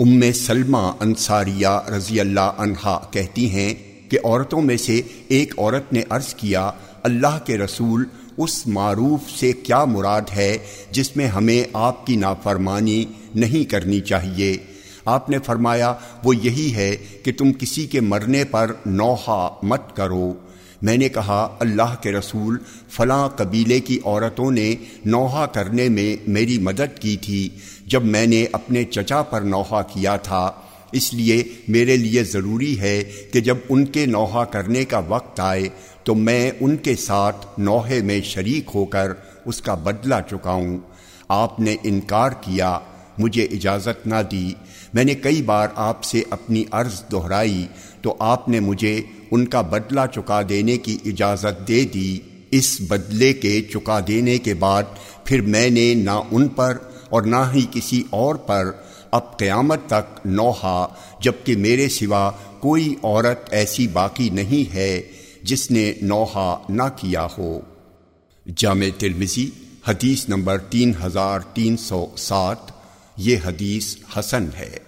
ام سلمہ انصاریہ رضی اللہ عنہا کہتی ہیں کہ عورتوں میں سے ایک عورت نے عرض کیا، اللہ کے رسول، اس معروف سے کیا مراد ہے جس میں ہمیں آپ کی نافرمانی نہیں کرنی چاہیے؟ آپ نے فرمایا، وہ یہی ہے کہ تم کسی کے مرنے پر نوحہ مت کرو۔ میں نے کہا، اللہ کے رسول، فلاں قبیلے کی عورتوں نے نوحہ کرنے میں میری مدد کی تھی، جب میں نے اپنے چچا پر نوحہ کیا تھا۔ اس لیے میرے لیے ضروری ہے کہ جب ان کے نوحہ کرنے کا وقت آئے، تو میں ان کے ساتھ نوحے میں شریک ہو کر اس کا بدلہ چکاؤں۔ آپ نے انکار کیا مجھے اجازت نہ دی۔ میں نے کئی بار آپ سے اپنی عرض دہرائی تو آپ نے مجھے ان کا بدلہ چکا دینے کی اجازت دے دی۔ اس بدلے کے چکا دینے کے بعد پھر میں نے نہ ان پر اور نہ ہی کسی اور پر اب قیامت تک نوحا جبکہ میرے سوا کوئی عورت ایسی باقی نہیں ہے جس نے نوحا نہ کیا ہو۔ جامع ترمزی حدیث نمبر تین ہزار تین سو سات۔ یہ حدیث حسن ہے۔